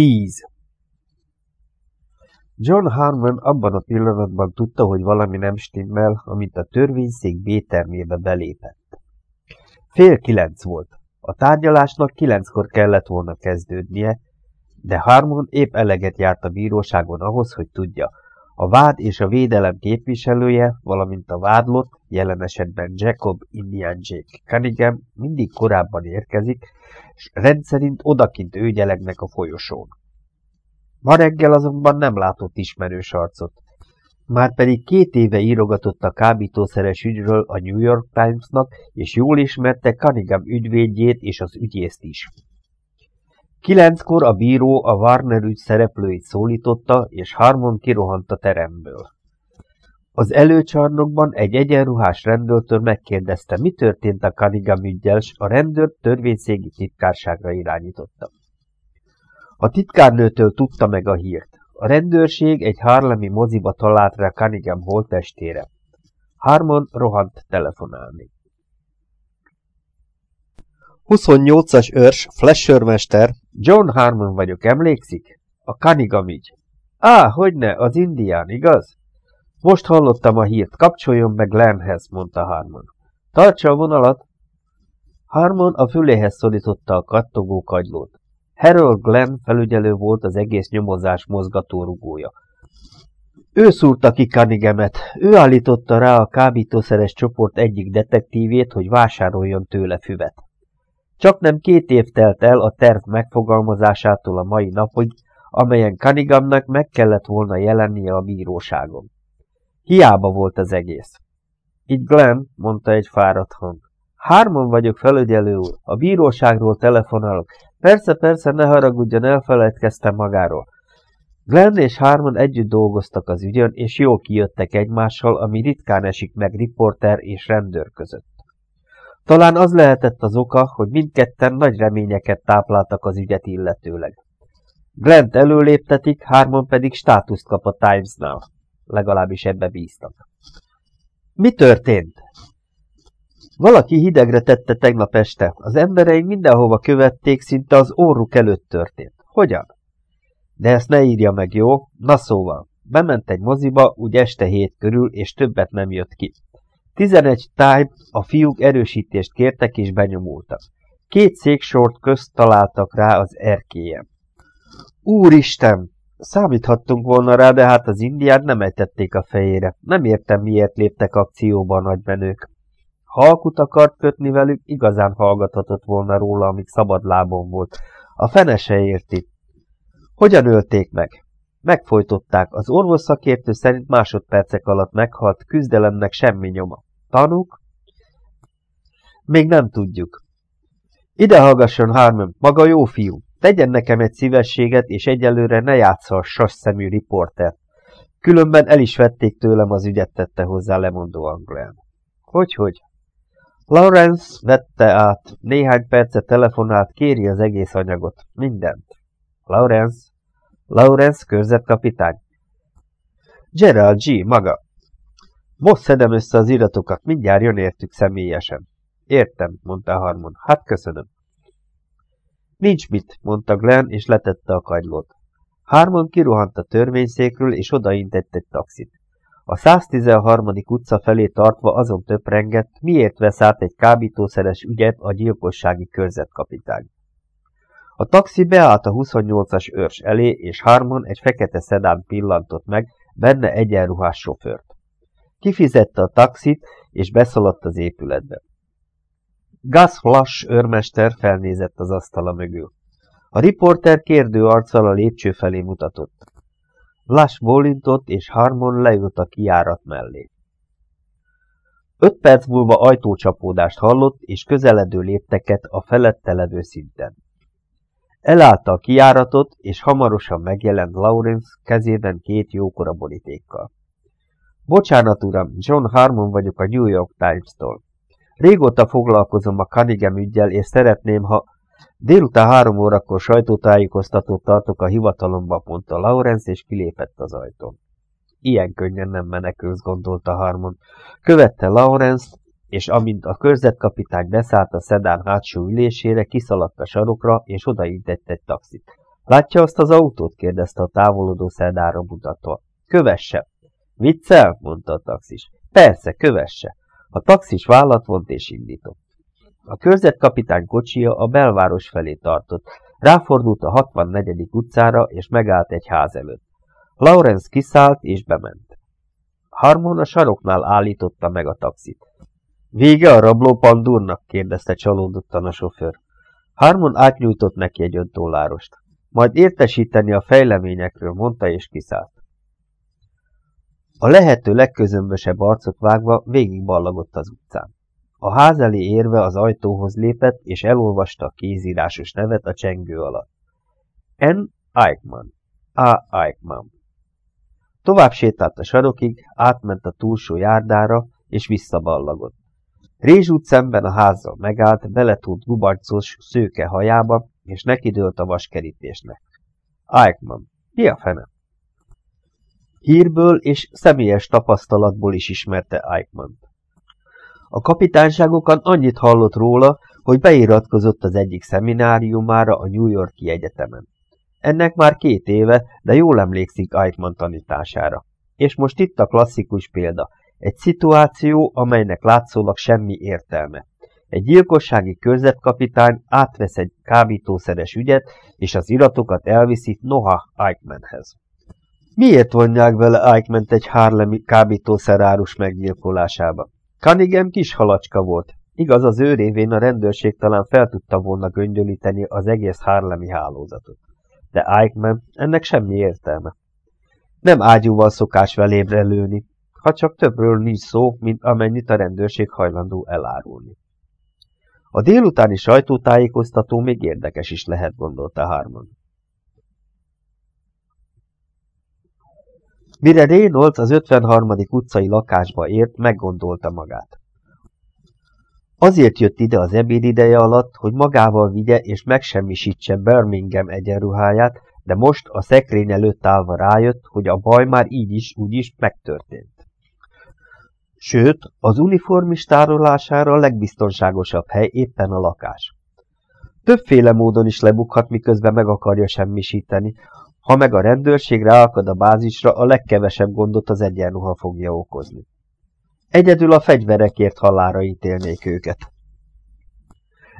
10. John Harmon abban a pillanatban tudta, hogy valami nem stimmel, amint a törvényszék B-termébe belépett. Fél kilenc volt. A tárgyalásnak kilenckor kellett volna kezdődnie, de Harmon épp eleget járt a bíróságon ahhoz, hogy tudja, a vád és a védelem képviselője, valamint a vádlott, jelen esetben Jacob Indian Jake Cunningham mindig korábban érkezik, és rendszerint odakint őgyelegnek a folyosón. Ma reggel azonban nem látott ismerős arcot. Márpedig két éve írogatott a kábítószeres ügyről a New York Timesnak, és jól ismerte Cunningham ügyvédjét és az ügyészt is. Kilenckor a bíró a Warner ügy szereplőit szólította, és Harmon kirohant a teremből. Az előcsarnokban egy egyenruhás rendőrtől megkérdezte, mi történt a Cunningham ügyel, a rendőr törvényszégi titkárságra irányította. A titkárnőtől tudta meg a hírt. A rendőrség egy harlemi moziba talált rá Cunningham holttestére. Harmon rohant telefonálni. 28-as őrs, Flashermester, John Harmon vagyok, emlékszik? A Cunningham ügy. Á, hogyne, az indián, igaz? Most hallottam a hírt, kapcsoljon meg Lenhez, mondta Harmon. Tartsa a vonalat! Harmon a füléhez szorította a kattogó kagylót. Harold Glenn felügyelő volt az egész nyomozás mozgatórugója. Ő szúrta ki Cunninghamet, ő állította rá a kábítószeres csoport egyik detektívét, hogy vásároljon tőle füvet. Csak nem két év telt el a terv megfogalmazásától a mai napig, amelyen Cunninghamnak meg kellett volna jelennie a bíróságon. Hiába volt az egész. Itt Glenn, mondta egy fáradt hang. Hárman vagyok felügyelő úr, a bíróságról telefonálok. Persze, persze, ne haragudjon, elfelejtkeztem magáról. Glenn és Harmon együtt dolgoztak az ügyön, és jól kijöttek egymással, ami ritkán esik meg riporter és rendőr között. Talán az lehetett az oka, hogy mindketten nagy reményeket tápláltak az ügyet illetőleg. Glent előléptetik, Harmon pedig státuszt kap a Timesnál. Legalábbis ebbe bíztak. Mi történt? Valaki hidegre tette tegnap este. Az embereink mindenhova követték, szinte az orruk előtt történt. Hogyan? De ezt ne írja meg, jó? Na szóval, bement egy moziba, úgy este hét körül, és többet nem jött ki. Tizenegy táj, a fiúk erősítést kértek és benyomultak. Két széksort közt találtak rá az erkélyen. Úristen! Számíthattunk volna rá, de hát az indiát nem ejtették a fejére. Nem értem, miért léptek akcióba a nagybenők. Ha alkut akart kötni velük, igazán hallgathatott volna róla, amíg szabad lábon volt. A fene se érti. Hogyan ölték meg? Megfojtották. Az orvos szakértő szerint másodpercek alatt meghalt, küzdelemnek semmi nyoma. Tanúk? Még nem tudjuk. Ide hallgasson, Harmon, maga jó fiú. Tegyen nekem egy szívességet, és egyelőre ne játsza a sas szemű riportert. Különben el is vették tőlem az ügyet, tette hozzá lemondó Angolán. Hogy-hogy? Lawrence vette át, néhány percet telefonált, kéri az egész anyagot, mindent. Lawrence? Lawrence, körzetkapitány? Gerald G. maga. Most szedem össze az iratokat, mindjárt jön értük személyesen. Értem, mondta Harmon. Hát köszönöm. Nincs mit, mondta Glenn, és letette a kagylót. Harmon kirohant a törvényszékről, és odaintett egy taxit. A 113. utca felé tartva azon töprengett, miért vesz át egy kábítószeres ügyet a gyilkossági körzetkapitány. A taxi beállt a 28-as őrs elé, és Harmon egy fekete szedán pillantott meg, benne egyenruhás sofőrt. Kifizette a taxit, és beszaladt az épületbe. Gus Flash őrmester felnézett az asztala mögül. A riporter kérdő arccal a lépcső felé mutatott. Lash bólintott, és Harmon leült a kiárat mellé. Öt perc múlva ajtócsapódást hallott, és közeledő lépteket a felette levő szinten. Elállta a kiáratot, és hamarosan megjelent Lawrence kezében két jókora borítékkal. Bocsánat, uram, John Harmon vagyok a New York Times-tól. Régóta foglalkozom a Cunningham ügyel, és szeretném, ha délután három órakor sajtótájékoztatót tartok a hivatalomba, mondta Lawrence, és kilépett az ajtón. Ilyen könnyen nem menekülsz, gondolta Harmon. Követte Lawrence, és amint a körzetkapitány beszállt a szedán hátsó ülésére, kiszaladt a sarokra, és odaintett egy taxit. Látja azt az autót? kérdezte a távolodó szerdára mutatva. Kövesse! Viccel? mondta a taxis. Persze, kövesse. A taxis vállat vont és indított. A körzetkapitány kocsia a belváros felé tartott, ráfordult a 64. utcára, és megállt egy ház előtt. Lawrence kiszállt és bement. Harmon a saroknál állította meg a taxit. Vége a rabló pandúrnak? kérdezte csalódottan a sofőr. Harmon átnyújtott neki egy öntollárost. Majd értesíteni a fejleményekről, mondta és kiszállt. A lehető legközömbösebb arcot vágva végig ballagott az utcán. A ház elé érve az ajtóhoz lépett, és elolvasta a kézírásos nevet a csengő alatt. N. Eichmann. A. Eichmann. Tovább sétált a sarokig, átment a túlsó járdára, és visszaballagott. Rézsút szemben a házzal megállt, beletúrt gubarcos szőke hajába, és nekidőlt a vaskerítésnek. Eichmann. Mi a fene? Hírből és személyes tapasztalatból is ismerte Eichmann. A kapitányságokon annyit hallott róla, hogy beiratkozott az egyik szemináriumára a New Yorki Egyetemen. Ennek már két éve, de jól emlékszik Eichmann tanítására. És most itt a klasszikus példa. Egy szituáció, amelynek látszólag semmi értelme. Egy gyilkossági körzetkapitány átvesz egy kábítószeres ügyet, és az iratokat elviszi Noha Eichmannhez. Miért vonják vele eichmann egy Harlemi kábítószerárus meggyilkolásába? Cunningham kis halacska volt. Igaz, az ő révén a rendőrség talán fel tudta volna göngyölíteni az egész Harlemi hálózatot. De Eichmann ennek semmi értelme. Nem ágyúval szokás velébre lőni, ha csak többről nincs szó, mint amennyit a rendőrség hajlandó elárulni. A délutáni sajtótájékoztató még érdekes is lehet, gondolta Harmon. Mire Reynolds az 53. utcai lakásba ért, meggondolta magát. Azért jött ide az ebéd ideje alatt, hogy magával vigye és megsemmisítse Birmingham egyenruháját, de most a szekrény előtt állva rájött, hogy a baj már így is, úgy is megtörtént. Sőt, az uniformis tárolására a legbiztonságosabb hely éppen a lakás. Többféle módon is lebukhat, miközben meg akarja semmisíteni, ha meg a rendőrség ráakad a bázisra, a legkevesebb gondot az egyenruha fogja okozni. Egyedül a fegyverekért halára ítélnék őket.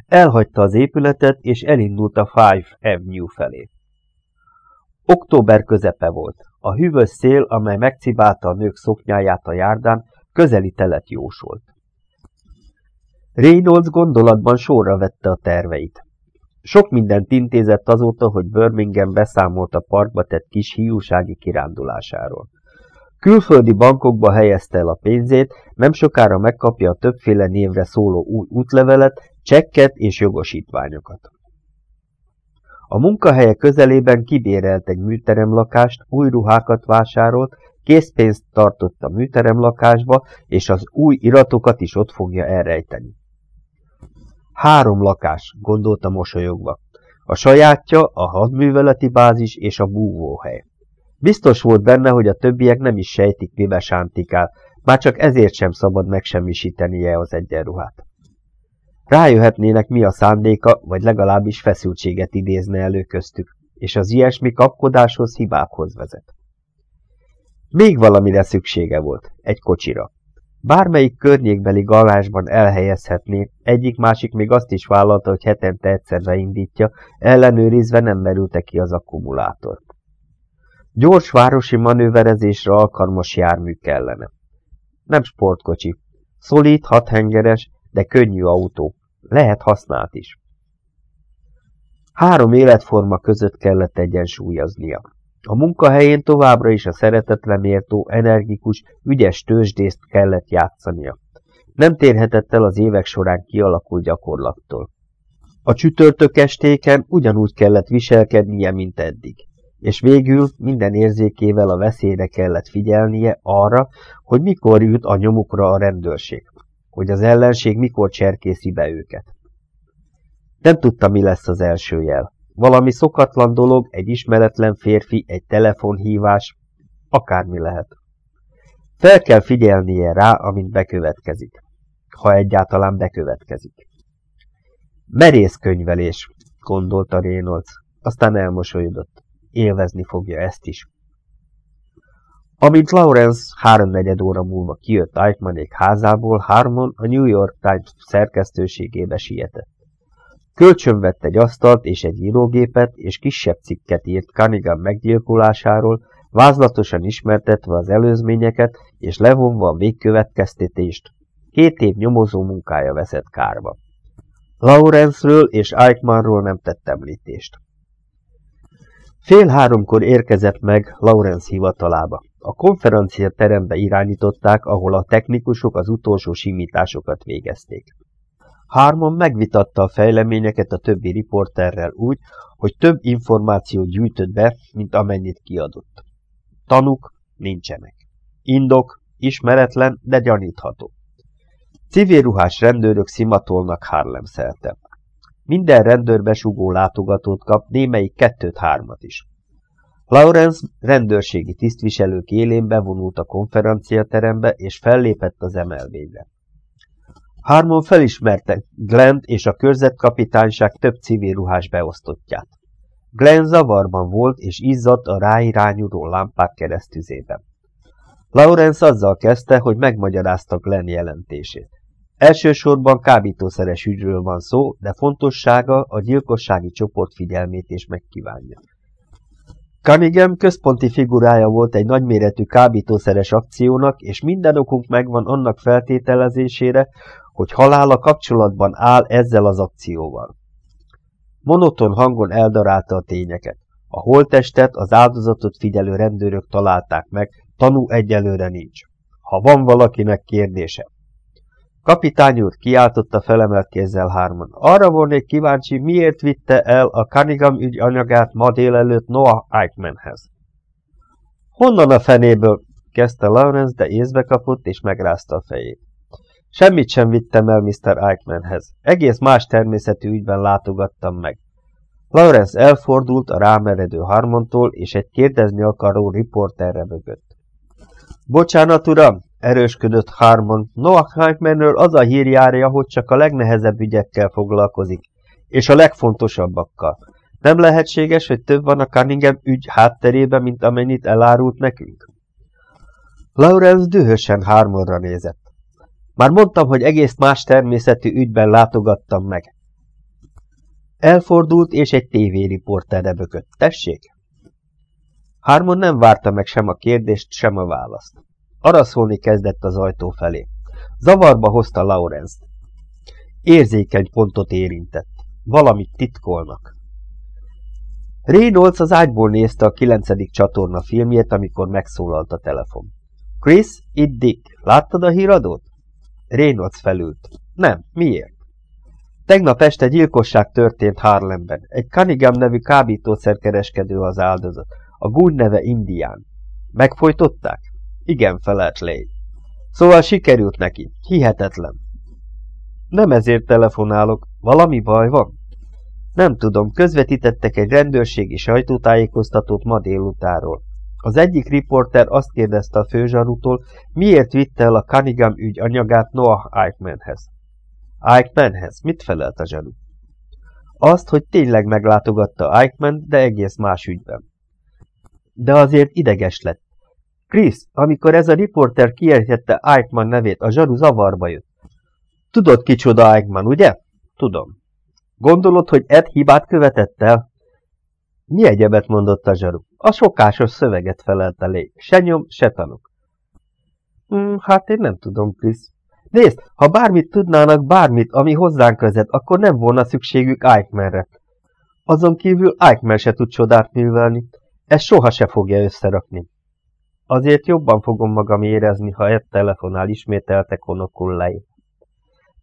Elhagyta az épületet, és elindult a Five Avenue felé. Október közepe volt. A hűvös szél, amely megcibálta a nők szoknyáját a járdán, közeli telet jósolt. Reynolds gondolatban sorra vette a terveit. Sok mindent intézett azóta, hogy Birmingham beszámolt a parkba tett kis hiúsági kirándulásáról. Külföldi bankokba helyezte el a pénzét, nem sokára megkapja a többféle névre szóló új útlevelet, csekket és jogosítványokat. A munkahelye közelében kibérelt egy műteremlakást, új ruhákat vásárolt, készpénzt tartott a műteremlakásba, és az új iratokat is ott fogja elrejteni. Három lakás, gondolta mosolyogva. A sajátja, a hadműveleti bázis és a búvóhely. Biztos volt benne, hogy a többiek nem is sejtik, mibe sántikál, már csak ezért sem szabad megsemmisítenie az egyenruhát. Rájöhetnének, mi a szándéka, vagy legalábbis feszültséget idézne elő köztük, és az ilyesmi kapkodáshoz, hibákhoz vezet. Még valamire szüksége volt, egy kocsira. Bármelyik környékbeli garázsban elhelyezhetné, egyik-másik még azt is vállalta, hogy hetente egyszer indítja, ellenőrizve nem merülte ki az akkumulátor. Gyors városi manőverezésre alkalmas jármű kellene. Nem sportkocsi. Szolid, hathengeres, de könnyű autó. Lehet használt is. Három életforma között kellett egyensúlyoznia. A munkahelyén továbbra is a szeretetlemértó, energikus, ügyes tőzsdészt kellett játszania. Nem térhetett el az évek során kialakult gyakorlattól. A csütörtök estéken ugyanúgy kellett viselkednie, mint eddig. És végül minden érzékével a veszélyre kellett figyelnie arra, hogy mikor jut a nyomukra a rendőrség, hogy az ellenség mikor cserkészi be őket. Nem tudta, mi lesz az első jel. Valami szokatlan dolog, egy ismeretlen férfi, egy telefonhívás, akármi lehet. Fel kell figyelnie rá, amint bekövetkezik, ha egyáltalán bekövetkezik. Merész könyvelés, gondolta Reynolds. aztán elmosolyodott. Élvezni fogja ezt is. Amint Lawrence háromnegyed óra múlva kijött Eichmannék házából, Harmon a New York Times szerkesztőségébe sietett. Kölcsön vett egy asztalt és egy írógépet, és kisebb cikket írt Cunningham meggyilkolásáról, vázlatosan ismertetve az előzményeket, és levonva a végkövetkeztetést. Két év nyomozó munkája veszett kárba. Lawrence-ről és Eichmannról nem tett említést. Fél háromkor érkezett meg Lawrence hivatalába. A konferencia terembe irányították, ahol a technikusok az utolsó simításokat végezték. Harmon megvitatta a fejleményeket a többi riporterrel úgy, hogy több információt gyűjtött be, mint amennyit kiadott. Tanuk nincsenek. Indok ismeretlen, de gyanítható. Civilruhás rendőrök szimatolnak Harlem szerte. Minden rendőr besugó látogatót kap, némelyik kettőt-hármat is. Lawrence rendőrségi tisztviselők élén bevonult a konferenciaterembe, és fellépett az emelvényre. Harmon felismerte Glenn és a körzetkapitányság több civil ruhás beosztottját. Glenn zavarban volt, és izzadt a ráirányuló lámpák keresztüzében. Lawrence azzal kezdte, hogy megmagyarázta Glenn jelentését. Elsősorban kábítószeres ügyről van szó, de fontossága a gyilkossági csoport figyelmét is megkívánja. Cunningham központi figurája volt egy nagyméretű kábítószeres akciónak, és minden okunk megvan annak feltételezésére, hogy halála kapcsolatban áll ezzel az akcióval. Monoton hangon eldarálta a tényeket. A holttestet az áldozatot figyelő rendőrök találták meg, tanú egyelőre nincs. Ha van valakinek kérdése. Kapitány úr, kiáltotta felemelt kézzel hárman. Arra volnék kíváncsi, miért vitte el a Cunningham ügy anyagát ma délelőtt Noah Eichmannhez. Honnan a fenéből? kezdte Lawrence, de észbe kapott és megrázta a fejét. Semmit sem vittem el Mr. Eichmannhez. Egész más természetű ügyben látogattam meg. Lawrence elfordult a rámeredő Harmontól, és egy kérdezni akaró riporterre bögött. Bocsánat, uram, erősködött Harmon. Noah Eichmannről az a hír járja, hogy csak a legnehezebb ügyekkel foglalkozik, és a legfontosabbakkal. Nem lehetséges, hogy több van a Cunningham ügy hátterében, mint amennyit elárult nekünk? Lawrence dühösen Harmonra nézett. Már mondtam, hogy egész más természetű ügyben látogattam meg. Elfordult, és egy tévériporterre bökött. Tessék? Harmon nem várta meg sem a kérdést, sem a választ. Araszolni kezdett az ajtó felé. Zavarba hozta Lawrence-t. Érzékeny pontot érintett. Valamit titkolnak. Reynolds az ágyból nézte a kilencedik csatorna filmjét, amikor megszólalt a telefon. Chris, itt Dick. Láttad a híradót? Reynolds felült. Nem, miért? Tegnap este gyilkosság történt Harlemben. Egy Cunningham nevű kábítószerkereskedő az áldozat. A gúny neve Indián. Megfojtották? Igen, felelt Lay. Szóval sikerült neki. Hihetetlen. Nem ezért telefonálok. Valami baj van? Nem tudom, közvetítettek egy rendőrségi sajtótájékoztatót ma délutáról. Az egyik riporter azt kérdezte a főzsarútól, miért vitte el a Cunningham ügy anyagát Noah Eichmannhez. Eichmannhez? Mit felelt a zsarú? Azt, hogy tényleg meglátogatta Eichmann, de egész más ügyben. De azért ideges lett. Chris, amikor ez a riporter kiejtette Eichmann nevét, a zsaru zavarba jött. Tudod, kicsoda Eichmann, ugye? Tudom. Gondolod, hogy Ed hibát követett el? Mi egyebet mondott a zsaru? A sokásos szöveget felelte lé. Se nyom, se tanuk. Hmm, hát én nem tudom, Chris. Nézd, ha bármit tudnának, bármit, ami hozzánk vezet, akkor nem volna szükségük Eichmannre. Azon kívül Eichmann se tud csodát művelni. Ez soha se fogja összerakni. Azért jobban fogom magam érezni, ha egy telefonál ismételte konokullai.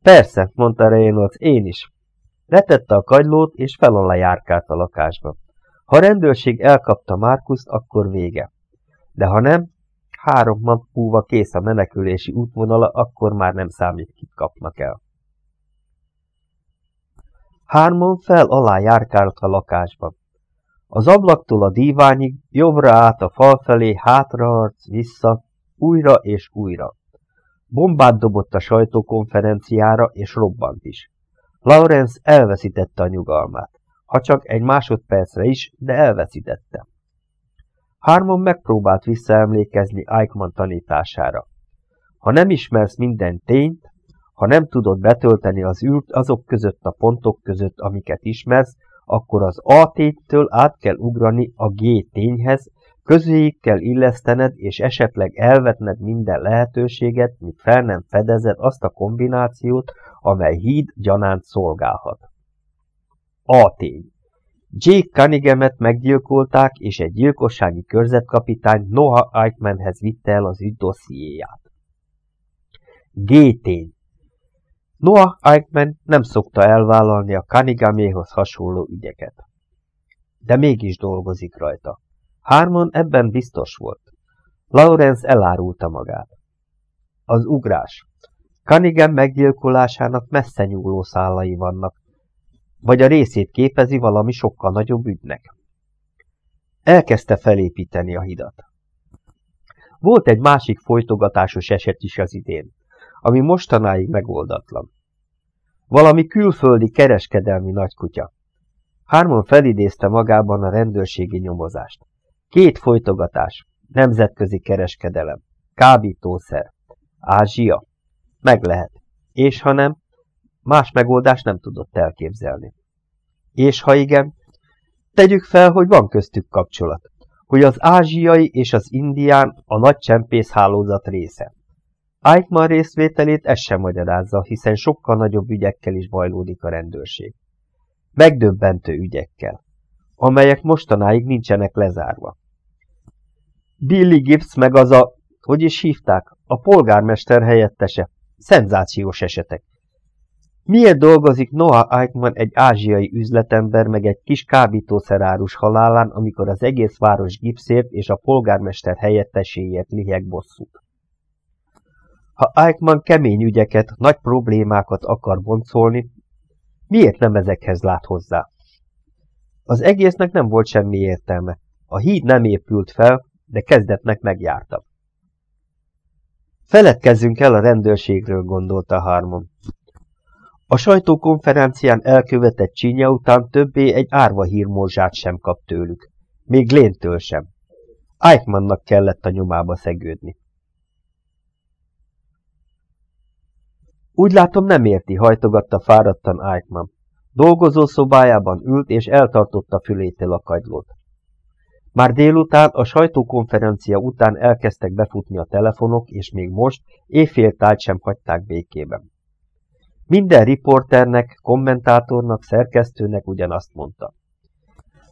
Persze, mondta Reynolds, én is. Letette a kagylót, és fel a lakásba. Ha rendőrség elkapta Márkuszt, akkor vége. De ha nem, három nap múlva kész a menekülési útvonala, akkor már nem számít, kit kapnak el. Hármon fel alá járkált a lakásba. Az ablaktól a díványig, jobbra át a fal felé, hátraarc, vissza, újra és újra. Bombát dobott a sajtókonferenciára, és robbant is. Lawrence elveszítette a nyugalmát. Ha csak egy másodpercre is, de elveszítette. Harmon megpróbált visszaemlékezni Eichmann tanítására. Ha nem ismersz minden tényt, ha nem tudod betölteni az űrt azok között a pontok között, amiket ismersz, akkor az A ténytől át kell ugrani a G tényhez, közéjük kell illesztened, és esetleg elvetned minden lehetőséget, míg fel nem fedezed azt a kombinációt, amely híd gyanánt szolgálhat. A tény. Jake Cunningham-et meggyilkolták, és egy gyilkossági körzetkapitány Noah Eichmannhez vitte el az ügy dossziéját. G tény. Noah Eichmann nem szokta elvállalni a Cunningham-éhoz hasonló ügyeket. De mégis dolgozik rajta. Harmon ebben biztos volt. Lawrence elárulta magát. Az ugrás. Cunningham meggyilkolásának messze nyúló szálai vannak, vagy a részét képezi valami sokkal nagyobb ügynek. Elkezdte felépíteni a hidat. Volt egy másik folytogatásos eset is az idén, ami mostanáig megoldatlan. Valami külföldi kereskedelmi nagykutya. Hárman felidézte magában a rendőrségi nyomozást. Két folytogatás, nemzetközi kereskedelem, kábítószer, Ázsia, meg lehet. És ha nem, más megoldást nem tudott elképzelni. És ha igen, tegyük fel, hogy van köztük kapcsolat, hogy az ázsiai és az indián a nagy csempész hálózat része. Eichmann részvételét ez sem magyarázza, hiszen sokkal nagyobb ügyekkel is bajlódik a rendőrség. Megdöbbentő ügyekkel, amelyek mostanáig nincsenek lezárva. Billy Gibbs meg az a, hogy is hívták, a polgármester helyettese. Szenzációs esetek. Miért dolgozik Noah Eichmann egy ázsiai üzletember meg egy kis kábítószerárus halálán, amikor az egész város gipszért és a polgármester helyetteséért liheg bosszút? Ha Eichmann kemény ügyeket, nagy problémákat akar boncolni, miért nem ezekhez lát hozzá? Az egésznek nem volt semmi értelme. A híd nem épült fel, de kezdetnek megjárta. Feledkezzünk el a rendőrségről, gondolta Harmon. A sajtókonferencián elkövetett csínya után többé egy árva hírmorzsát sem kap tőlük. Még Léntől sem. Eichmannnak kellett a nyomába szegődni. Úgy látom nem érti, hajtogatta fáradtan Eichmann. Dolgozó szobájában ült és eltartotta fülétől a kagylót. Már délután, a sajtókonferencia után elkezdtek befutni a telefonok, és még most éjféltájt sem hagyták békében. Minden riporternek, kommentátornak, szerkesztőnek ugyanazt mondta.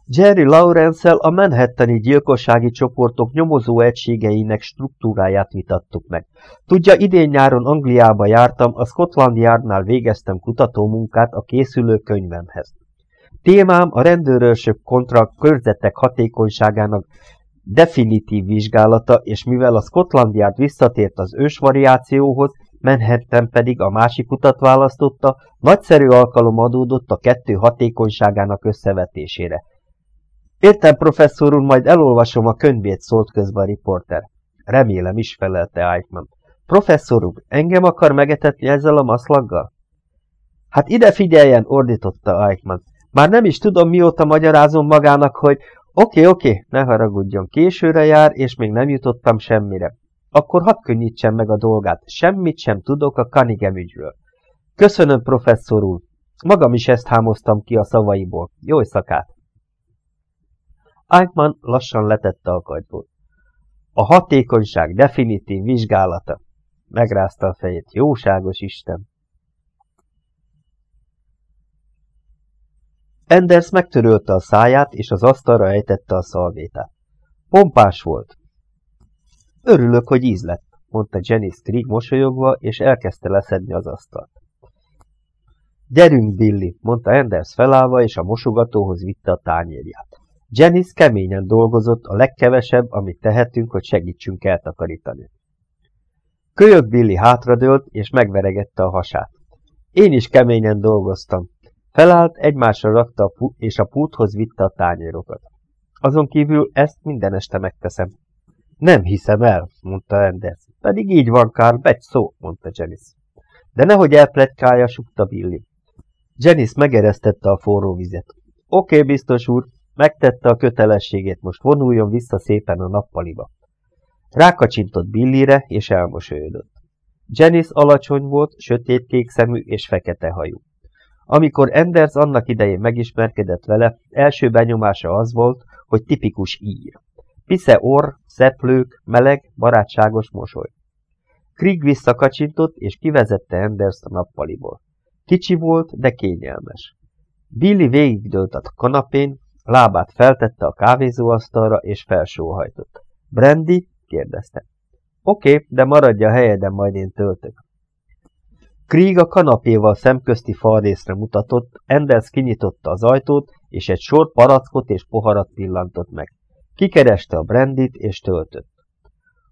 Jerry lawrence a Manhattani gyilkossági csoportok nyomozó egységeinek struktúráját vitattuk meg. Tudja, idén-nyáron Angliába jártam, a Scotland Yardnál végeztem kutatómunkát a készülő könyvemhez. Témám a rendőrösök kontra körzetek hatékonyságának definitív vizsgálata, és mivel a Scotland Yard visszatért az ős variációhoz, Manhattan pedig a másik utat választotta, nagyszerű alkalom adódott a kettő hatékonyságának összevetésére. Értem, professzor úr, majd elolvasom a könyvét, szólt közben a riporter. Remélem is, felelte Eichmann. Professzor úr, engem akar megetetni ezzel a maszlaggal? Hát ide figyeljen, ordította Eichmann. Már nem is tudom, mióta magyarázom magának, hogy oké, oké, ne haragudjon, későre jár, és még nem jutottam semmire. Akkor hadd könnyítsem meg a dolgát, semmit sem tudok a Kanigem ügyről. Köszönöm, professzor úr. Magam is ezt hámoztam ki a szavaiból. Jó szakát! Eichmann lassan letette a kagylót. A hatékonyság definitív vizsgálata. Megrázta a fejét. Jóságos Isten! Enders megtörölte a száját, és az asztalra ejtette a szalvétát. Pompás volt. Örülök, hogy íz lett, mondta Jenny Skrieg mosolyogva, és elkezdte leszedni az asztalt. Gyerünk, Billy, mondta Enders felállva, és a mosogatóhoz vitte a tányérját. Janice keményen dolgozott, a legkevesebb, amit tehetünk, hogy segítsünk eltakarítani. Kölyök Billy hátradőlt, és megveregette a hasát. Én is keményen dolgoztam, Felállt, egymásra rakta a és a pulthoz vitte a tányérokat. Azon kívül ezt minden este megteszem. Nem hiszem el, mondta Enders. Pedig így van, Karl, egy szó, mondta Janice. De nehogy elpletykálja, sukta Billy. Janice megeresztette a forró vizet. Oké, biztos úr, megtette a kötelességét, most vonuljon vissza szépen a nappaliba. Rákacsintott Billire, és elmosolyodott. Janice alacsony volt, sötétkék szemű és fekete hajú. Amikor Enders annak idején megismerkedett vele, első benyomása az volt, hogy tipikus ír. Pisze orr, szeplők, meleg, barátságos mosoly. Krieg visszakacsintott, és kivezette Enders a nappaliból. Kicsi volt, de kényelmes. Billy végigdőlt a kanapén, lábát feltette a kávézóasztalra, és felsóhajtott. Brandy? kérdezte. Oké, de maradj a helyeden, majd én töltök. Krieg a kanapéval szemközti falrészre mutatott, Enders kinyitotta az ajtót, és egy sor palackot és poharat pillantott meg. Kikereste a brandit, és töltött.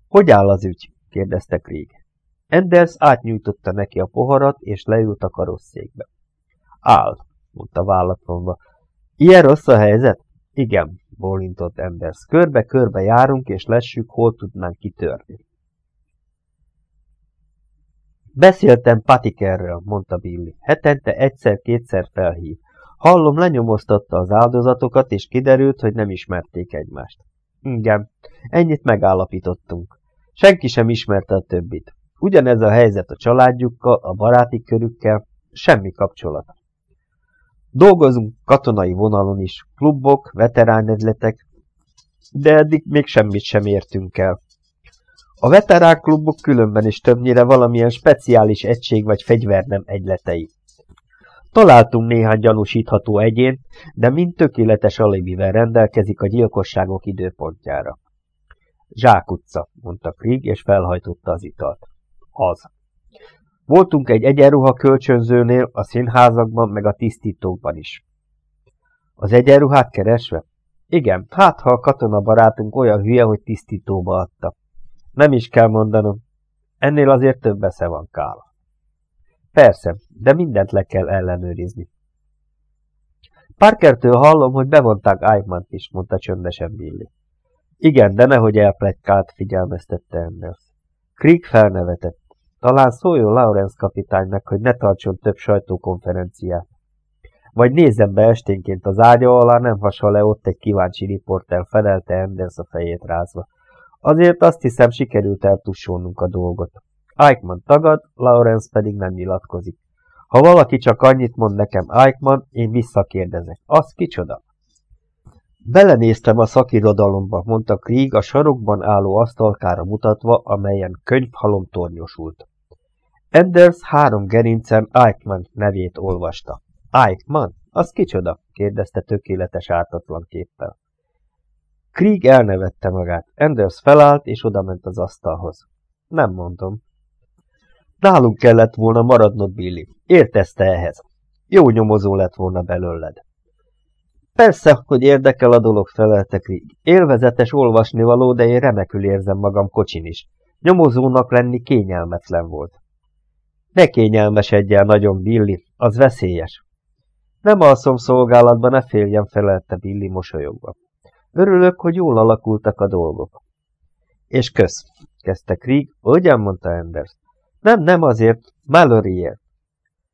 Hogy áll az ügy? kérdezte Krieg. Enders átnyújtotta neki a poharat, és leült a karosszékbe. Áll, mondta vállatvonva. Ilyen rossz a helyzet? Igen, bólintott Enders. Körbe-körbe járunk, és lessük, hol tudnánk kitörni. Beszéltem Patikerről, mondta Billy. Hetente egyszer-kétszer felhív. Hallom, lenyomoztatta az áldozatokat, és kiderült, hogy nem ismerték egymást. Igen, ennyit megállapítottunk. Senki sem ismerte a többit. Ugyanez a helyzet a családjukkal, a baráti körükkel, semmi kapcsolat. Dolgozunk katonai vonalon is, klubok, veteránedletek, de eddig még semmit sem értünk el. A veteránklubok különben is többnyire valamilyen speciális egység vagy fegyvernem egyletei. Találtunk néhány gyanúsítható egyén, de mind tökéletes alibivel rendelkezik a gyilkosságok időpontjára. Zsákutca, mondta Krieg, és felhajtotta az italt. Az. Voltunk egy egyenruha kölcsönzőnél, a színházakban, meg a tisztítókban is. Az egyenruhát keresve? Igen, hát ha a katona barátunk olyan hülye, hogy tisztítóba adta. Nem is kell mondanom. Ennél azért több esze van, Kál. Persze, de mindent le kell ellenőrizni. Parkertől hallom, hogy bevonták Eichmann is, mondta csöndesen Billy. Igen, de nehogy elpletykált, figyelmeztette Enders. Krieg felnevetett. Talán szóljon Lawrence kapitánynak, hogy ne tartson több sajtókonferenciát. Vagy nézzem be esténként az ágya alá, nem hasonl le ott egy kíváncsi riporter, felelte Enders a fejét rázva. Azért azt hiszem, sikerült eltussolnunk a dolgot. Eichmann tagad, Lawrence pedig nem nyilatkozik. Ha valaki csak annyit mond nekem Eichmann, én visszakérdezek. Az kicsoda? Belenéztem a szakirodalomba, mondta Krieg a sarokban álló asztalkára mutatva, amelyen könyvhalom tornyosult. Enders három gerincen Eichmann nevét olvasta. Eichmann? Az kicsoda? kérdezte tökéletes ártatlan képpel. Krieg elnevette magát. Anders felállt, és odament az asztalhoz. Nem mondom. Nálunk kellett volna maradnod, Billy. Értezte ehhez. Jó nyomozó lett volna belőled. Persze, hogy érdekel a dolog, felelte Krieg. Élvezetes olvasnivaló, de én remekül érzem magam kocsin is. Nyomozónak lenni kényelmetlen volt. Ne kényelmesedj el nagyon, Billy, az veszélyes. Nem alszom szolgálatban, ne féljen, felelte Billy mosolyogva. Örülök, hogy jól alakultak a dolgok. És kösz, kezdte Krieg, ugyan mondta Anders. Nem, nem azért, Malloryért.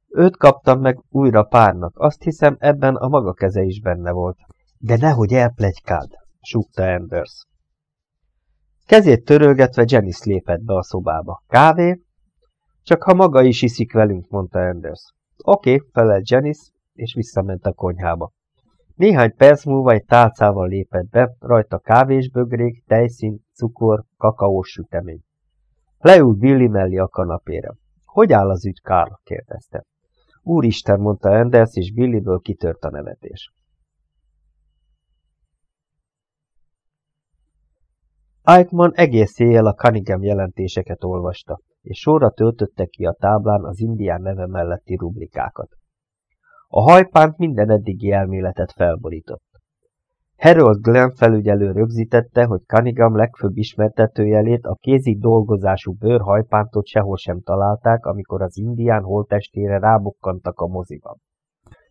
Őt kaptam meg újra párnak, azt hiszem ebben a maga keze is benne volt. De nehogy elplegykáld, súgta Anders. Kezét törölgetve Janice lépett be a szobába. Kávé? Csak ha maga is iszik velünk, mondta Anders. Oké, okay, felelt Janice, és visszament a konyhába. Néhány perc múlva egy tálcával lépett be, rajta kávésbögrék, tejszín, cukor, kakaós sütemény. Leült Billy mellé a kanapére. Hogy áll az ügy, Karl? kérdezte. Úristen, mondta Enders, és Billyből kitört a nevetés. Eichmann egész éjjel a Cunningham jelentéseket olvasta, és sorra töltötte ki a táblán az indián neve melletti rublikákat. A hajpánt minden eddigi elméletet felborított. Harold Glenn felügyelő rögzítette, hogy Cunningham legfőbb ismertetőjelét a kézi dolgozású bőrhajpántot sehol sem találták, amikor az indián holtestére rábukkantak a moziban.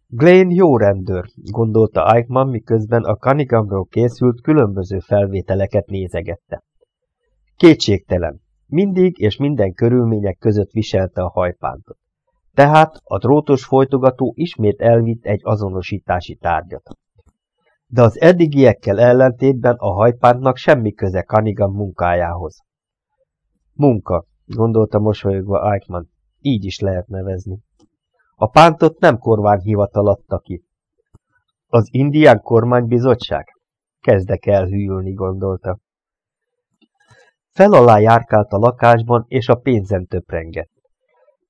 Glenn jó rendőr, gondolta Eichmann, miközben a Cunninghamról készült különböző felvételeket nézegette. Kétségtelen, mindig és minden körülmények között viselte a hajpántot. Tehát a drótos folytogató ismét elvitt egy azonosítási tárgyat. De az eddigiekkel ellentétben a hajpántnak semmi köze Cunningham munkájához. Munka, gondolta mosolyogva Eichmann, így is lehet nevezni. A pántot nem kormányhivatal adta ki. Az indián kormánybizottság? Kezdek elhűlni, gondolta. Fel járkált a lakásban, és a pénzen töprengett.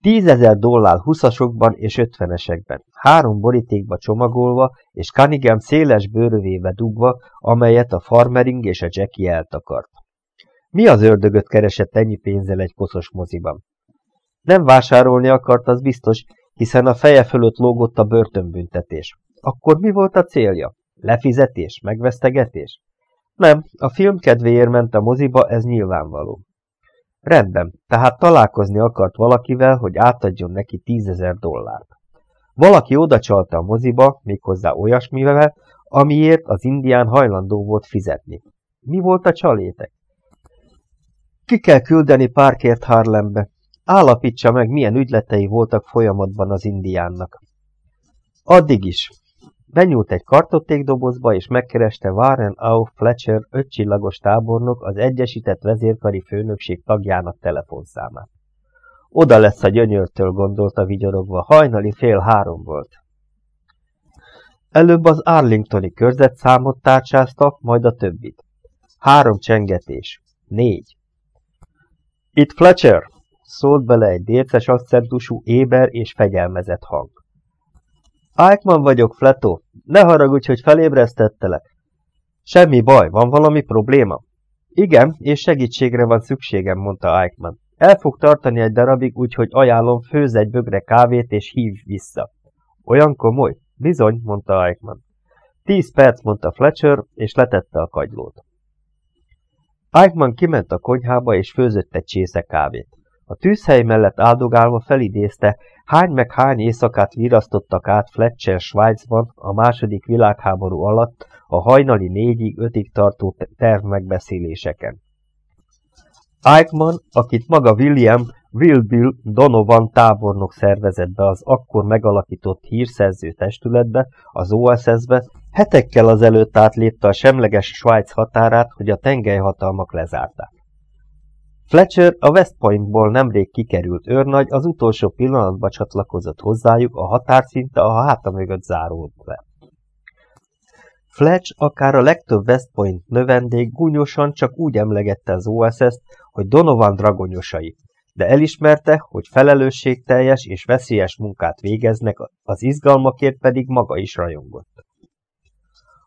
Tízezer dollár huszasokban és ötvenesekben, három borítékba csomagolva, és Cunningham széles bőrövébe dugva, amelyet a farmering és a Jackie eltakart. Mi az ördögöt keresett ennyi pénzzel egy koszos moziban? Nem vásárolni akart, az biztos, hiszen a feje fölött lógott a börtönbüntetés. Akkor mi volt a célja? Lefizetés? Megvesztegetés? Nem, a film kedvéért ment a moziba, ez nyilvánvaló. Rendben, tehát találkozni akart valakivel, hogy átadjon neki tízezer dollárt. Valaki odacsalta a moziba, méghozzá olyasmivel, amiért az indián hajlandó volt fizetni. Mi volt a csalétek? Ki kell küldeni Parkért Harlembe. Állapítsa meg, milyen ügyletei voltak folyamatban az indiánnak. Addig is. Benyúlt egy kartotékdobozba, és megkereste Warren A. Fletcher ötcsillagos tábornok az Egyesített Vezérkari Főnökség tagjának telefonszámát. Oda lesz a gyönyörtől, gondolta vigyorogva, hajnali fél három volt. Előbb az Arlingtoni körzetszámot tárcsázta, majd a többit. Három csengetés. Négy. Itt Fletcher! szólt bele egy dérces akcentusú, éber és fegyelmezett hang. Eichmann vagyok, Fletó. Ne haragudj, hogy felébresztettelek. Semmi baj, van valami probléma? Igen, és segítségre van szükségem, mondta Eichmann. El fog tartani egy darabig, úgyhogy ajánlom, főz egy bögre kávét és hív vissza. Olyan komoly? Bizony, mondta Eichmann. Tíz perc, mondta Fletcher, és letette a kagylót. Eichmann kiment a konyhába, és főzött egy csésze kávét. A tűzhely mellett áldogálva felidézte, hány meg hány éjszakát virasztottak át Fletcher Svájcban a második világháború alatt a hajnali négyig ötig tartó terv megbeszéléseken. Eichmann, akit maga William Will Bill Donovan tábornok szervezett be az akkor megalakított hírszerző testületbe, az OSS-be, hetekkel azelőtt átlépte a semleges Svájc határát, hogy a tengelyhatalmak lezárták. Fletcher a West Pointból nemrég kikerült őrnagy az utolsó pillanatban csatlakozott hozzájuk, a határszinte a háta mögött záródva. le. Fletch akár a legtöbb West Point növendék gúnyosan csak úgy emlegette az OSS-t, hogy Donovan dragonyosai, de elismerte, hogy felelősségteljes és veszélyes munkát végeznek, az izgalmakért pedig maga is rajongott.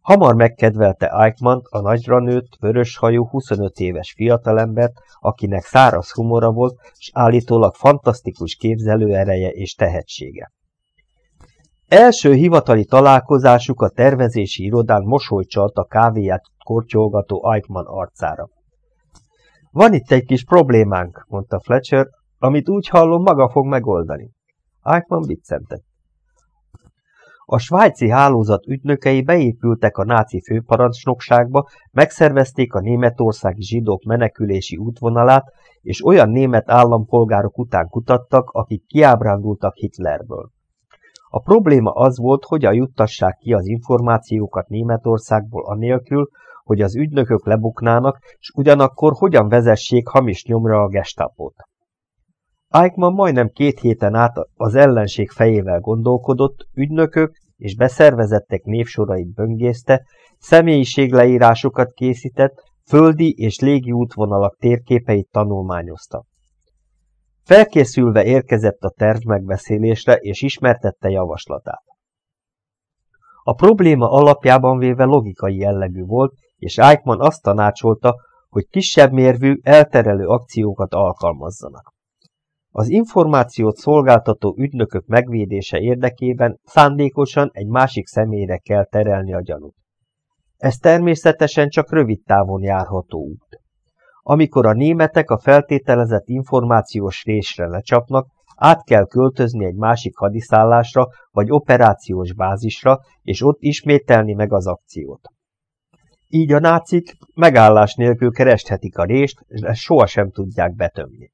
Hamar megkedvelte Eichmann a nagyra nőtt, vöröshajú, 25 éves fiatalembert, akinek száraz humora volt, s állítólag fantasztikus képzelőereje és tehetsége. Első hivatali találkozásuk a tervezési irodán mosolyt csalt a kávéját kortyolgató Eichmann arcára. Van itt egy kis problémánk, mondta Fletcher, amit úgy hallom maga fog megoldani. Eichmann biccentett. A svájci hálózat ügynökei beépültek a náci főparancsnokságba, megszervezték a németországi zsidók menekülési útvonalát, és olyan német állampolgárok után kutattak, akik kiábrándultak Hitlerből. A probléma az volt, hogyan juttassák ki az információkat Németországból anélkül, hogy az ügynökök lebuknának, és ugyanakkor hogyan vezessék hamis nyomra a gestapót. Eichmann majdnem két héten át az ellenség fejével gondolkodott, ügynökök és beszervezettek névsorait böngészte, személyiségleírásokat készített, földi és légi útvonalak térképeit tanulmányozta. Felkészülve érkezett a terv megbeszélésre, és ismertette javaslatát. A probléma alapjában véve logikai jellegű volt, és Eichmann azt tanácsolta, hogy kisebb mérvű, elterelő akciókat alkalmazzanak. Az információt szolgáltató ügynökök megvédése érdekében szándékosan egy másik személyre kell terelni a gyanút. Ez természetesen csak rövid távon járható út. Amikor a németek a feltételezett információs résre lecsapnak, át kell költözni egy másik hadiszállásra vagy operációs bázisra, és ott ismételni meg az akciót. Így a nácik megállás nélkül keresthetik a rést, de sohasem tudják betömni.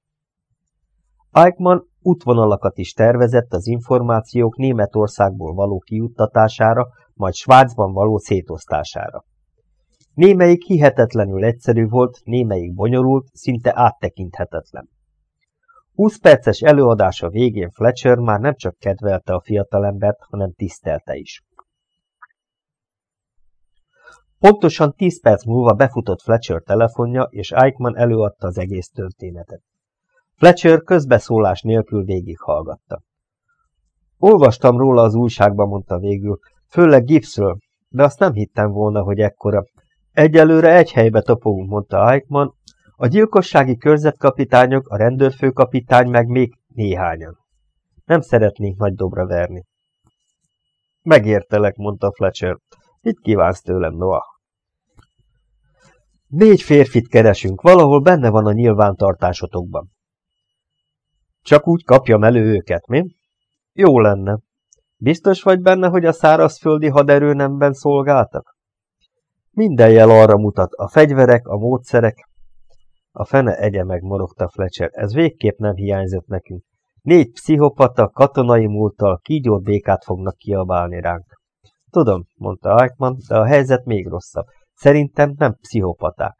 Eichmann útvonalakat is tervezett az információk Németországból való kiuttatására, majd Svájcban való szétosztására. Némelyik hihetetlenül egyszerű volt, némelyik bonyolult, szinte áttekinthetetlen. 20 perces előadása végén Fletcher már nem csak kedvelte a fiatalembert, hanem tisztelte is. Pontosan 10 perc múlva befutott Fletcher telefonja, és Eichmann előadta az egész történetet. Fletcher közbeszólás nélkül végighallgatta. Olvastam róla az újságban, mondta végül, főleg Gipsről, de azt nem hittem volna, hogy ekkora. Egyelőre egy helybe topogunk, mondta Eichmann, a gyilkossági körzetkapitányok, a rendőrfőkapitány meg még néhányan. Nem szeretnénk nagy dobra verni. Megértelek, mondta Fletcher. Mit kívánsz tőlem, Noah? Négy férfit keresünk, valahol benne van a nyilvántartásotokban. Csak úgy kapjam elő őket, mi? Jó lenne. Biztos vagy benne, hogy a szárazföldi haderőnemben szolgáltak? Minden jel arra mutat, a fegyverek, a módszerek. A fene egye meg, Fletcher, ez végképp nem hiányzott nekünk. Négy pszichopata, katonai múlttal, kígyót békát fognak kiabálni ránk. Tudom, mondta Eichmann, de a helyzet még rosszabb. Szerintem nem pszichopaták.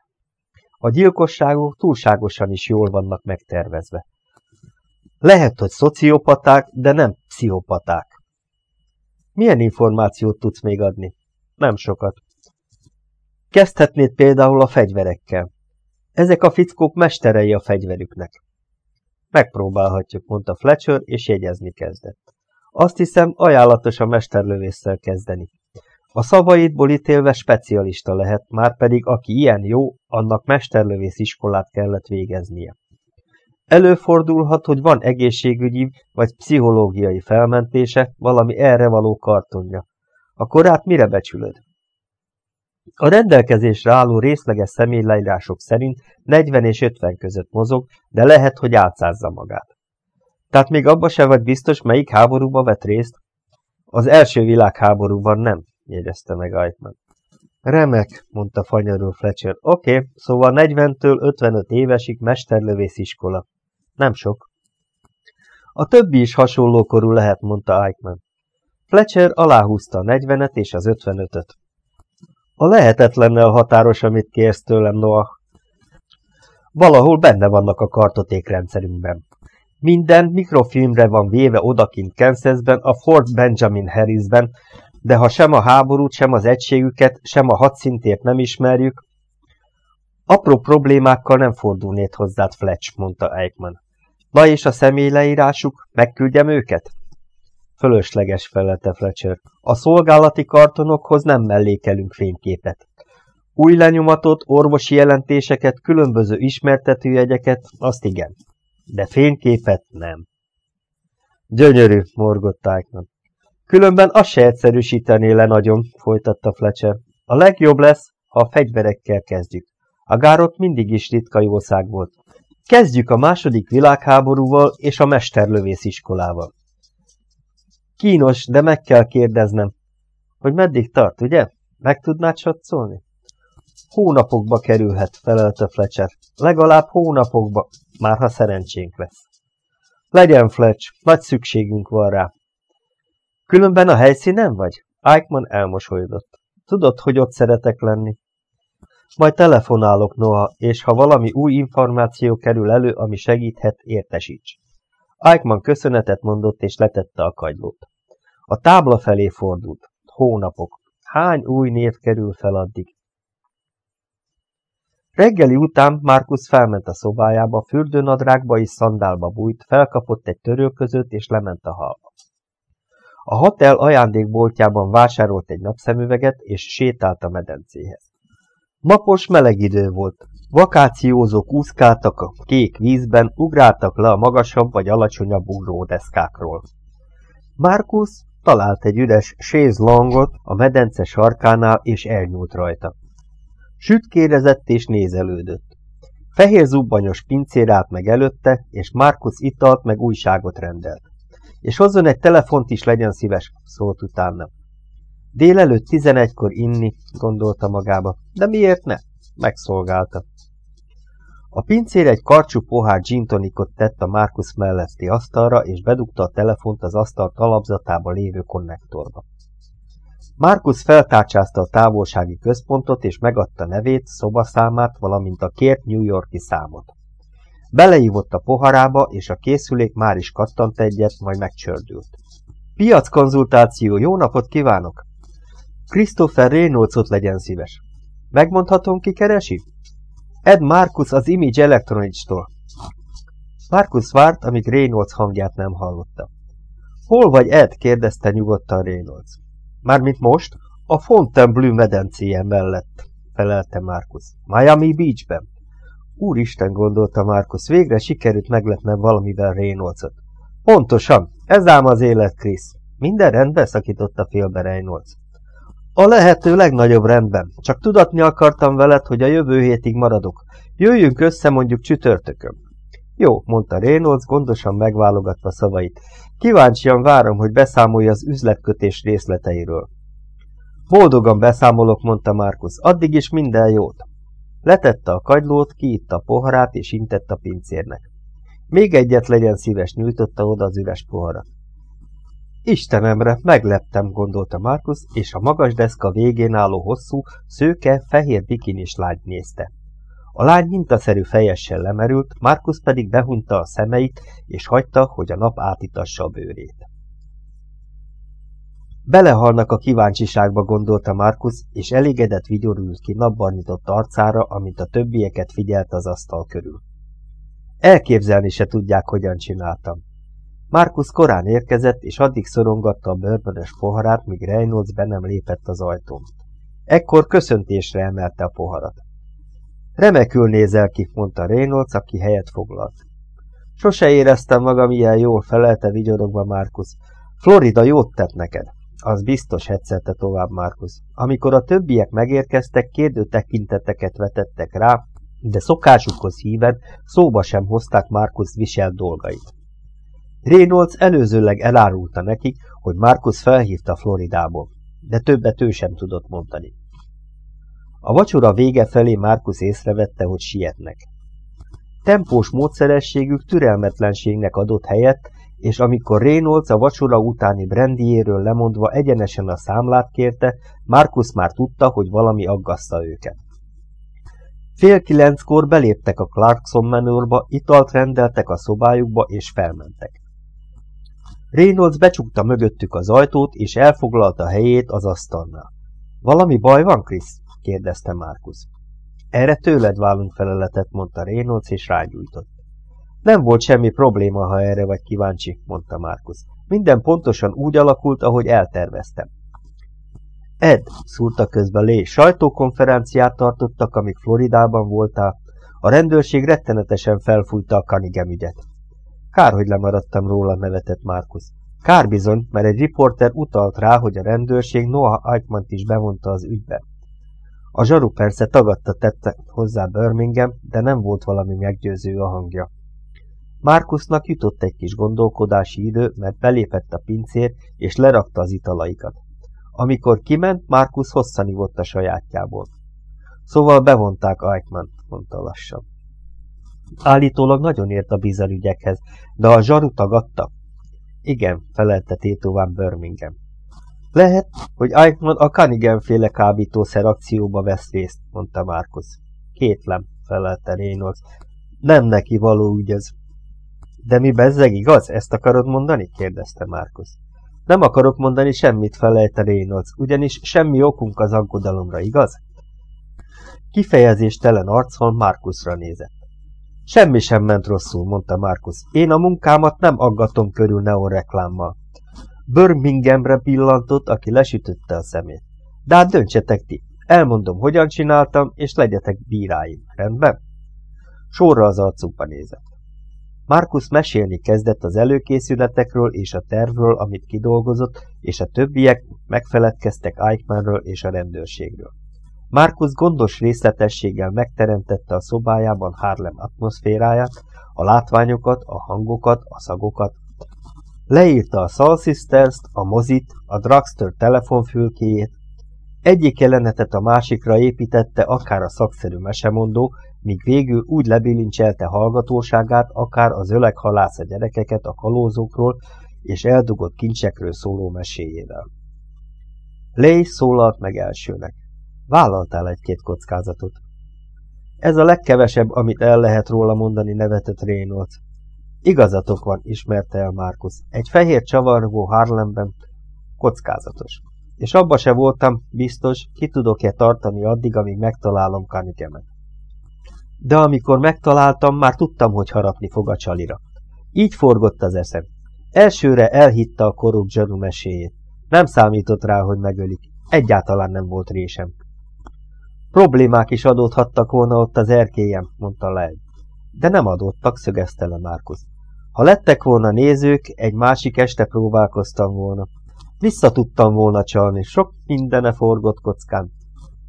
A gyilkosságok túlságosan is jól vannak megtervezve. Lehet, hogy szociopaták, de nem pszichopaták. Milyen információt tudsz még adni? Nem sokat. Kezdhetnéd például a fegyverekkel. Ezek a fickók mesterei a fegyverüknek. Megpróbálhatjuk, mondta Fletcher, és jegyezni kezdett. Azt hiszem, ajánlatos a mesterlövésszel kezdeni. A szavaidból ítélve specialista lehet, már pedig aki ilyen jó, annak mesterlövész iskolát kellett végeznie. Előfordulhat, hogy van egészségügyi vagy pszichológiai felmentése, valami erre való kartonja. A korát mire becsülöd? A rendelkezésre álló részleges személyleírások szerint 40 és 50 között mozog, de lehet, hogy átszázza magát. Tehát még abba se vagy biztos, melyik háborúba vett részt? Az első világháborúban nem, jegyezte meg Eichmann. Remek, mondta fanyarul Fletcher. Oké, okay, szóval 40-től 55 évesig mesterlövész iskola. Nem sok. A többi is hasonló korú lehet, mondta Eichmann. Fletcher aláhúzta a 40-et és az 55-öt. A lehetetlennel határos, amit kérsz tőlem, Noah. Valahol benne vannak a kartotékrendszerünkben. Minden mikrofilmre van véve odakint Kansasben, a Fort Benjamin Harrisben, de ha sem a háborút, sem az egységüket, sem a hadszintért nem ismerjük, apró problémákkal nem fordulnéd hozzád, Fletch, mondta Eichmann. Na és a személyleírásuk, megküldjem őket? Fölösleges felelte Fletcher. A szolgálati kartonokhoz nem mellékelünk fényképet. Új lenyomatot, orvosi jelentéseket, különböző ismertetőjegyeket, azt igen. De fényképet nem. Gyönyörű, morgott Eichmann. Különben azt se egyszerűsítené le nagyon, folytatta Fletcher. A legjobb lesz, ha a fegyverekkel kezdjük. A gárot mindig is ritka jószág volt. Kezdjük a második világháborúval és a mesterlövész iskolával. Kínos, de meg kell kérdeznem, hogy meddig tart, ugye? Meg tudnád satszolni? Hónapokba kerülhet, felelte Fletcher. Legalább hónapokba, már ha szerencsénk lesz. Legyen, Fletch, nagy szükségünk van rá. Különben a helyszínen vagy? Eichmann elmosolyodott. Tudod, hogy ott szeretek lenni? Majd telefonálok, Noha, és ha valami új információ kerül elő, ami segíthet, értesíts. Eichmann köszönetet mondott, és letette a kagylót. A tábla felé fordult. Hónapok. Hány új név kerül fel addig? Reggeli után Markus felment a szobájába, fürdőnadrágba és szandálba bújt, felkapott egy törölközőt és lement a halba. A hotel ajándékboltjában vásárolt egy napszemüveget és sétált a medencéhez. Napos meleg idő volt. Vakációzók úszkáltak a kék vízben, ugráltak le a magasabb vagy alacsonyabb ugródeszkákról. Markus talált egy üres sézlongot a medence sarkánál, és elnyúlt rajta. Sütkérezett és nézelődött. Fehér zubbanyos pincér állt meg előtte, és Markus italt meg újságot rendelt. És hozzon egy telefont is, legyen szíves, szólt utána. Délelőtt tizenegykor inni, gondolta magába, de miért ne? Megszolgálta. A pincér egy karcsú pohár gintonikot tett a Markus melletti asztalra, és bedugta a telefont az asztal talapzatába lévő konnektorba. Markus feltárcsázta a távolsági központot, és megadta nevét, szobaszámát, valamint a kért New Yorki számot. Beleívott a poharába, és a készülék már is kattant egyet, majd megcsördült. Piackonzultáció, jó napot kívánok! Christopher Reynoldsot legyen szíves. Megmondhatom, ki keresi? Ed Marcus az Image Electronics-tól. Marcus várt, amíg Reynolds hangját nem hallotta. Hol vagy, Ed? kérdezte nyugodtan Reynolds. Mármint most? A Fontainebleau medencéje mellett, felelte Marcus. Miami Beachben. Úristen, gondolta Marcus, végre sikerült meglepnem valamivel Reynoldsot. Pontosan, ez ám az élet, Chris. Minden rendben, szakította félbe Reynolds. A lehető legnagyobb rendben. Csak tudatni akartam veled, hogy a jövő hétig maradok. Jöjjünk össze mondjuk csütörtökön. Jó, mondta Reynolds, gondosan megválogatva szavait. Kíváncsian várom, hogy beszámolj az üzletkötés részleteiről. Boldogan beszámolok, mondta Markus. Addig is minden jót. Letette a kagylót, kiitta a poharát és intett a pincérnek. Még egyet legyen szíves, nyújtotta oda az üres poharat. Istenemre, megleptem, gondolta Markus, és a magas deszka végén álló hosszú, szőke, fehér bikinis lány nézte. A lány mintaszerű fejessel lemerült, Markus pedig behunta a szemeit, és hagyta, hogy a nap átitassa a bőrét. Belehalnak a kíváncsiságba, gondolta Markus, és elégedett vigyorült ki napbarnított arcára, amint a többieket figyelte az asztal körül. Elképzelni se tudják, hogyan csináltam. Markus korán érkezett, és addig szorongatta a bőrbönös poharát, míg Reynolds be nem lépett az ajtón. Ekkor köszöntésre emelte a poharat. Remekül nézel ki, mondta Reynolds, aki helyet foglalt. Sose éreztem magam ilyen jól, felelte vigyorogva Markus. Florida jót tett neked. Az biztos, hetszelte tovább Markus. Amikor a többiek megérkeztek, kérdő tekinteteket vetettek rá, de szokásukhoz híven szóba sem hozták Markus visel dolgait. Reynolds előzőleg elárulta nekik, hogy Markus felhívta Floridából, de többet ő sem tudott mondani. A vacsora vége felé Markus észrevette, hogy sietnek. Tempós módszerességük türelmetlenségnek adott helyet, és amikor Reynolds a vacsora utáni brandiéről lemondva egyenesen a számlát kérte, Markus már tudta, hogy valami aggaszta őket. Fél kilenckor beléptek a Clarkson menőrba, italt rendeltek a szobájukba és felmentek. Reynolds becsukta mögöttük az ajtót, és elfoglalta helyét az asztalnál. Valami baj van, Krisz? kérdezte Markus. Erre tőled válunk feleletet, mondta Reynolds, és rágyújtott. Nem volt semmi probléma, ha erre vagy kíváncsi, mondta Markus. Minden pontosan úgy alakult, ahogy elterveztem. Ed, szúrta közbe Lé, sajtókonferenciát tartottak, amíg Floridában voltál. A rendőrség rettenetesen felfújta a Kanigem ügyet. Kár, hogy lemaradtam róla, nevetett Markus. Kár bizony, mert egy riporter utalt rá, hogy a rendőrség Noah eichmann is bevonta az ügybe. A zsaru persze tagadta tette hozzá Birmingham, de nem volt valami meggyőző a hangja. Márkusznak jutott egy kis gondolkodási idő, mert belépett a pincér, és lerakta az italaikat. Amikor kiment, Márkusz hosszan ivott a sajátjából. Szóval bevonták Eichmann, mondta lassan. Állítólag nagyon ért a bizarügyekhez, de a zsaru tagadta. Igen, felelte tétován Birmingham. Lehet, hogy Eichmann a Cunningham féle kábítószer akcióba vesz részt, mondta Markus. Kétlem, felelte Reynolds. Nem neki való ügy ez. De mi bezzeg igaz? Ezt akarod mondani? kérdezte Markus. Nem akarok mondani semmit, felelte Reynolds, ugyanis semmi okunk az aggodalomra, igaz? Kifejezéstelen arcon Markusra nézett. Semmi sem ment rosszul, mondta Markus. Én a munkámat nem aggatom körül neonreklámmal. Birminghamre pillantott, aki lesütötte a szemét. De hát döntsetek ti. Elmondom, hogyan csináltam, és legyetek bíráim. Rendben? Sorra az arcukba nézett. Markus mesélni kezdett az előkészületekről és a tervről, amit kidolgozott, és a többiek megfeledkeztek Eichmannről és a rendőrségről. Markus gondos részletességgel megteremtette a szobájában Harlem atmoszféráját, a látványokat, a hangokat, a szagokat. Leírta a Soul Sisters-t, a mozit, a drugstore telefonfülkéjét. Egyik jelenetet a másikra építette, akár a szakszerű mesemondó, míg végül úgy lebilincselte hallgatóságát, akár az öleg halász a gyerekeket a kalózókról és eldugott kincsekről szóló meséjével. Lay szólalt meg elsőnek. Vállaltál egy-két kockázatot. Ez a legkevesebb, amit el lehet róla mondani, nevetett Reynolds. Igazatok van, ismerte el Markus. Egy fehér csavargó Harlemben kockázatos. És abba se voltam biztos, ki tudok-e tartani addig, amíg megtalálom Kanikemet. De amikor megtaláltam, már tudtam, hogy harapni fog a csalira. Így forgott az eszem. Elsőre elhitte a korrupt zsarú meséjét. Nem számított rá, hogy megölik. Egyáltalán nem volt résem. Problémák is adódhattak volna ott az erkélyem, mondta le. De nem adódtak, szögezte le Márkusz. Ha lettek volna nézők, egy másik este próbálkoztam volna. Vissza tudtam volna csalni, sok mindene forgott kockán.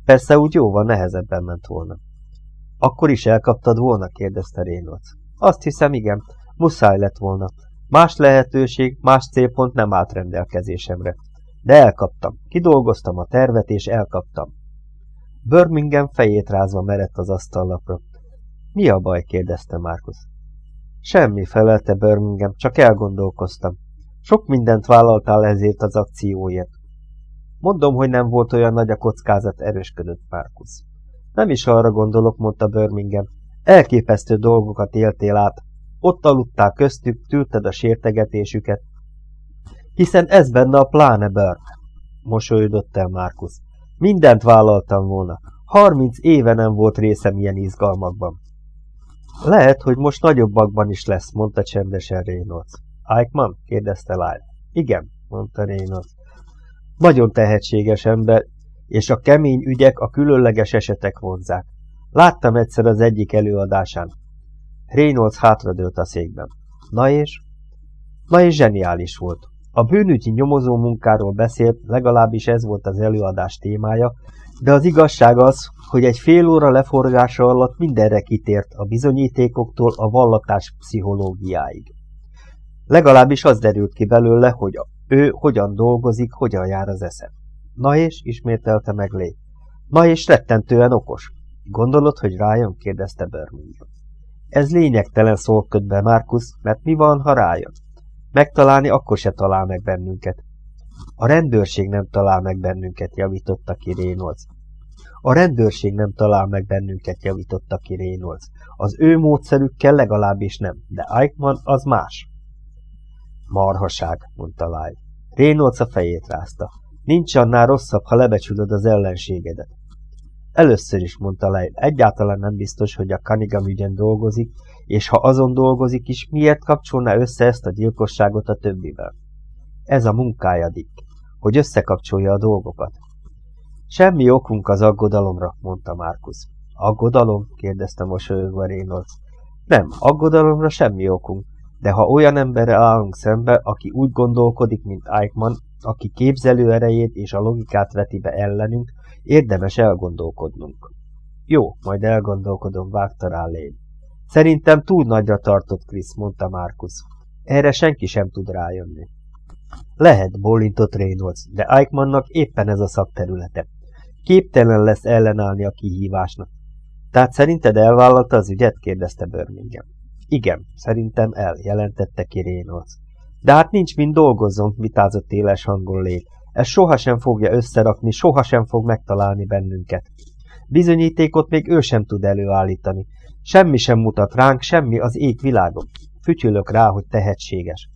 Persze úgy jóval nehezebben ment volna. Akkor is elkaptad volna? kérdezte Reynolds. Azt hiszem, igen. Muszáj lett volna. Más lehetőség, más célpont nem állt rendelkezésemre. De elkaptam. Kidolgoztam a tervet, és elkaptam. Birmingham fejét rázva merett az asztallapra. Mi a baj? kérdezte Markus. Semmi, felelte Birmingham, csak elgondolkoztam. Sok mindent vállaltál ezért az akcióért. Mondom, hogy nem volt olyan nagy a kockázat, erősködött Markus. Nem is arra gondolok, mondta Birmingham. Elképesztő dolgokat éltél át. Ott aludtál köztük, tűrted a sértegetésüket. Hiszen ez benne a pláne Burn. Mosolyodott el Markus. Mindent vállaltam volna. Harminc éve nem volt részem ilyen izgalmakban. Lehet, hogy most nagyobbakban is lesz, mondta csendesen Reynolds. Eichmann? kérdezte Lyle. Igen, mondta Reynolds. Nagyon tehetséges ember, és a kemény ügyek, a különleges esetek vonzák. Láttam egyszer az egyik előadásán. Reynolds hátradőlt a székben. Na és? Na és zseniális volt. A bűnügyi nyomozó munkáról beszélt, legalábbis ez volt az előadás témája, de az igazság az, hogy egy fél óra leforgása alatt mindenre kitért, a bizonyítékoktól a vallatás pszichológiáig. Legalábbis az derült ki belőle, hogy ő hogyan dolgozik, hogyan jár az esze. Na és, ismételte meg Lé. Na és rettentően okos. Gondolod, hogy rájön? kérdezte Birmingham. Ez lényegtelen szólt be Markus, mert mi van, ha rájön? Megtalálni akkor se talál meg bennünket. A rendőrség nem talál meg bennünket, javította ki Reynolds. A rendőrség nem talál meg bennünket, javította ki Reynolds. Az ő módszerükkel legalábbis nem, de Eichmann az más. Marhaság, mondta Lyle. Reynolds a fejét rázta. Nincs annál rosszabb, ha lebecsülöd az ellenségedet. Először is, mondta Lyle, egyáltalán nem biztos, hogy a Kanigam ügyen dolgozik, és ha azon dolgozik is, miért kapcsolná össze ezt a gyilkosságot a többivel? Ez a munkája, Dick, hogy összekapcsolja a dolgokat. Semmi okunk az aggodalomra, mondta Markus. Aggodalom? kérdezte mosolyogva Reynolds. Nem, aggodalomra semmi okunk, de ha olyan emberre állunk szembe, aki úgy gondolkodik, mint Eichmann, aki képzelő erejét és a logikát veti be ellenünk, érdemes elgondolkodnunk. Jó, majd elgondolkodom, vágta rá Lane. Szerintem túl nagyra tartott Krisz, mondta Markus. Erre senki sem tud rájönni. Lehet, bólintott Reynolds, de Eichmannnak éppen ez a szakterülete. Képtelen lesz ellenállni a kihívásnak. Tehát szerinted elvállalta az ügyet? kérdezte Birmingham. Igen, szerintem el, jelentette ki Reynolds. De hát nincs mind dolgozzon, vitázott éles hangon lé. Ez sohasem fogja összerakni, sohasem fog megtalálni bennünket. Bizonyítékot még ő sem tud előállítani. Semmi sem mutat ránk, semmi az ég világon. Fütyülök rá, hogy tehetséges.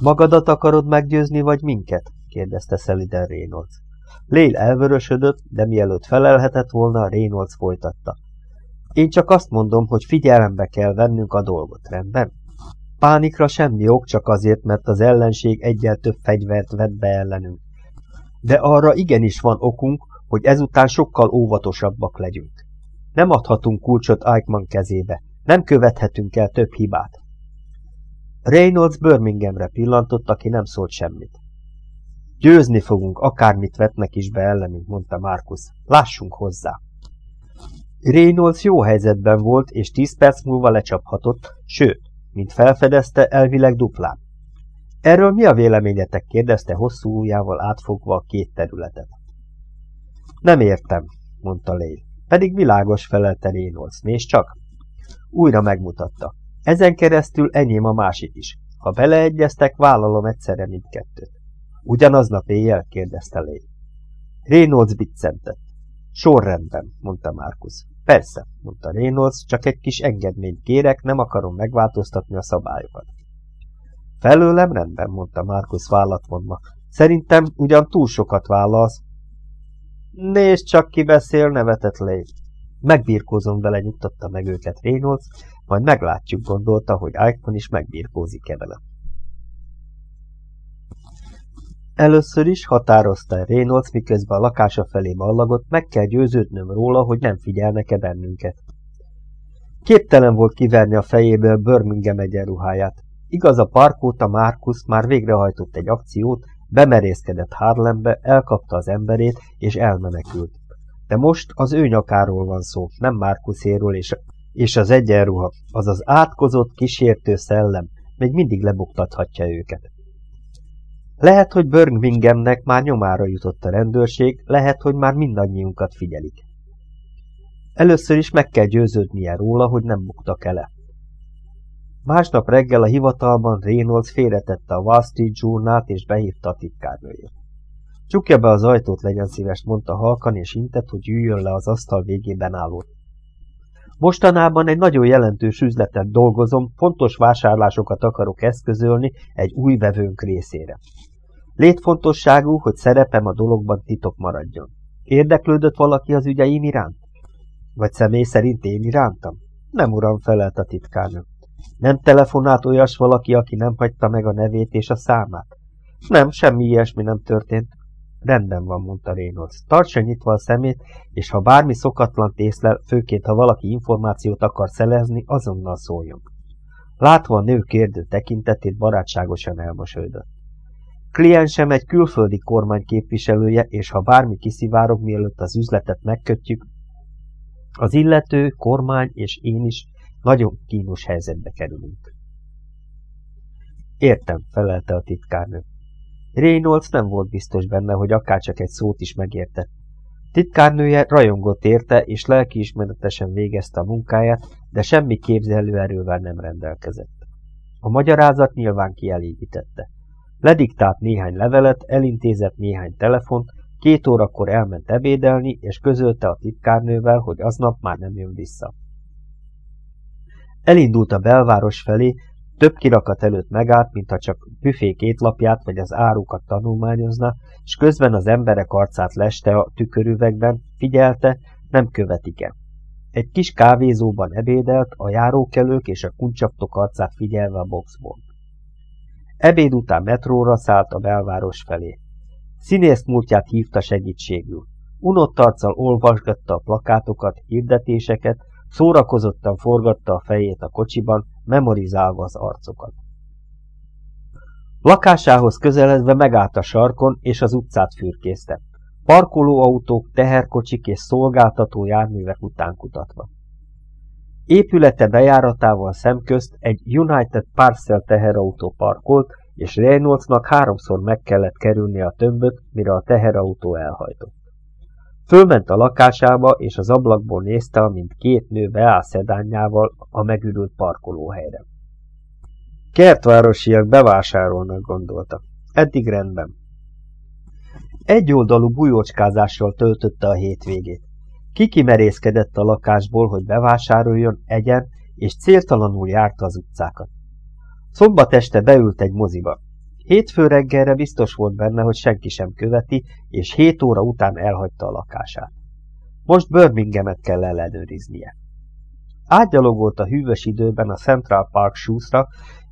Magadat akarod meggyőzni, vagy minket? kérdezte szeliden Reynolds. Lél elvörösödött, de mielőtt felelhetett volna, Reynolds folytatta. Én csak azt mondom, hogy figyelembe kell vennünk a dolgot, rendben? Pánikra semmi ok, csak azért, mert az ellenség egyel több fegyvert vett be ellenünk. De arra igenis van okunk, hogy ezután sokkal óvatosabbak legyünk. Nem adhatunk kulcsot Eichmann kezébe, nem követhetünk el több hibát. Reynolds Birminghamre pillantott, aki nem szólt semmit. Győzni fogunk, akármit vetnek is be ellenünk, mondta Markus. Lássunk hozzá. Reynolds jó helyzetben volt, és tíz perc múlva lecsaphatott, sőt, mint felfedezte, elvileg duplán. Erről mi a véleményetek? kérdezte hosszú ujjával átfogva a két területet. Nem értem, mondta Lane. Pedig világos felelte Reynolds. Nézd csak! Újra megmutatta. Ezen keresztül enyém a másik is. Ha beleegyeztek, vállalom egyszerre mindkettőt. Ugyanaznap éjjel? kérdezte Lane. Reynolds biccentett. Sorrendben, mondta Markus. Persze, mondta Reynolds, csak egy kis engedményt kérek, nem akarom megváltoztatni a szabályokat. Felőlem rendben, mondta Markus vállat vonva. Szerintem ugyan túl sokat vállalsz. Nézd csak, ki beszél, nevetett Lane. Megbírkózom vele, nyugtatta meg őket Reynolds, majd meglátjuk, gondolta, hogy Eichmann is megbírkózik-e vele. Először is határozta Reynolds, miközben a lakása felé ballagott, meg kell győződnöm róla, hogy nem figyelnek-e bennünket. Képtelen volt kiverni a fejéből Birmingham egyenruháját. Igaz, a parkóta Markus már végrehajtott egy akciót, bemerészkedett Harlembe, elkapta az emberét, és elmenekült. De most az ő nyakáról van szó, nem Markuséről és, és az egyenruha, az az átkozott, kísértő szellem, még mindig lebuktathatja őket. Lehet, hogy Birminghamnek már nyomára jutott a rendőrség, lehet, hogy már mindannyiunkat figyelik. Először is meg kell győződnie róla, hogy nem buktak ele. Másnap reggel a hivatalban Reynolds félretette a Wall Street Journal-t és behívta a titkárnőjét. Csukja be az ajtót, legyen szíves, mondta halkan, és intett, hogy üljön le az asztal végében álló. Mostanában egy nagyon jelentős üzletet dolgozom, fontos vásárlásokat akarok eszközölni egy új vevőnk részére. Létfontosságú, hogy szerepem a dologban titok maradjon. Érdeklődött valaki az ügyeim iránt? Vagy személy szerint én irántam? Nem, uram, felelt a titkárnő. Nem telefonált olyas valaki, aki nem hagyta meg a nevét és a számát? Nem, semmi ilyesmi nem történt. Rendben van, mondta Reynolds. Tartsa nyitva a szemét, és ha bármi szokatlan észlel, főként ha valaki információt akar szelezni, azonnal szóljon. Látva a nő kérdő tekintetét, barátságosan elmosődött. Kliensem egy külföldi kormány képviselője, és ha bármi kiszivárog, mielőtt az üzletet megkötjük, az illető, kormány és én is nagyon kínos helyzetbe kerülünk. Értem, felelte a titkárnő. Reynolds nem volt biztos benne, hogy akárcsak egy szót is megértett. Titkárnője rajongott érte, és lelkiismeretesen végezte a munkáját, de semmi képzelőerővel nem rendelkezett. A magyarázat nyilván kielégítette. Lediktált néhány levelet, elintézett néhány telefont, két órakor elment ebédelni, és közölte a titkárnővel, hogy aznap már nem jön vissza. Elindult a belváros felé, több kirakat előtt megállt, mintha csak büfé kétlapját vagy az árukat tanulmányozna, és közben az emberek arcát leste a tükörüvegben, figyelte, nem követik-e. Egy kis kávézóban ebédelt, a járókelők és a kuncsaptok arcát figyelve a boxból. Ebéd után metróra szállt a belváros felé. Színész múltját hívta segítségül. Unott arccal olvasgatta a plakátokat, hirdetéseket, szórakozottan forgatta a fejét a kocsiban, memorizálva az arcokat. Lakásához közeledve megállt a sarkon, és az utcát fürkészte. Parkolóautók, teherkocsik és szolgáltató járművek után kutatva. Épülete bejáratával szemközt egy United Parcel teherautó parkolt, és Reynoldsnak háromszor meg kellett kerülni a tömböt, mire a teherautó elhajtott. Fölment a lakásába, és az ablakból nézte, amint két nő beáll szedányával a megürült parkolóhelyre. Kertvárosiak bevásárolnak, gondolta. Eddig rendben. Egyoldalú bujócskázással töltötte a hétvégét. Kiki merészkedett a lakásból, hogy bevásároljon, egyen, és céltalanul járta az utcákat. Szombat este beült egy moziba. Hétfő reggelre biztos volt benne, hogy senki sem követi, és hét óra után elhagyta a lakását. Most Birminghamet kell ellenőriznie. Átgyalogolt a hűvös időben a Central Park shoes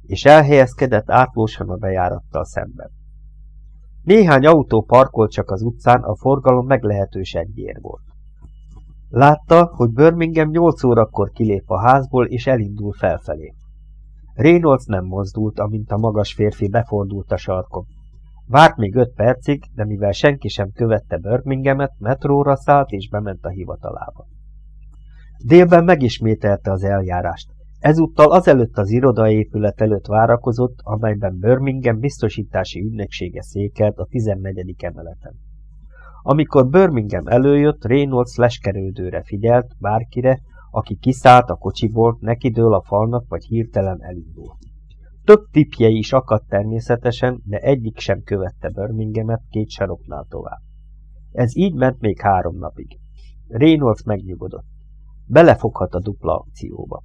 és elhelyezkedett átlósan a bejárattal szemben. Néhány autó parkolt csak az utcán, a forgalom meglehetősen gyér volt. Látta, hogy Birmingham 8 órakor kilép a házból, és elindul felfelé. Reynolds nem mozdult, amint a magas férfi befordult a sarkon. Várt még öt percig, de mivel senki sem követte Birminghamet, metróra szállt és bement a hivatalába. Délben megismételte az eljárást. Ezúttal azelőtt az irodaépület előtt várakozott, amelyben Birmingham biztosítási ügynöksége székelt a 14. emeleten. Amikor Birmingham előjött, Reynolds leskerődőre figyelt, bárkire, aki kiszállt a kocsiból, nekidől a falnak, vagy hirtelen elindult. Több tipje is akadt természetesen, de egyik sem követte Birminghamet két saroknál tovább. Ez így ment még három napig. Reynolds megnyugodott. Belefoghat a dupla akcióba.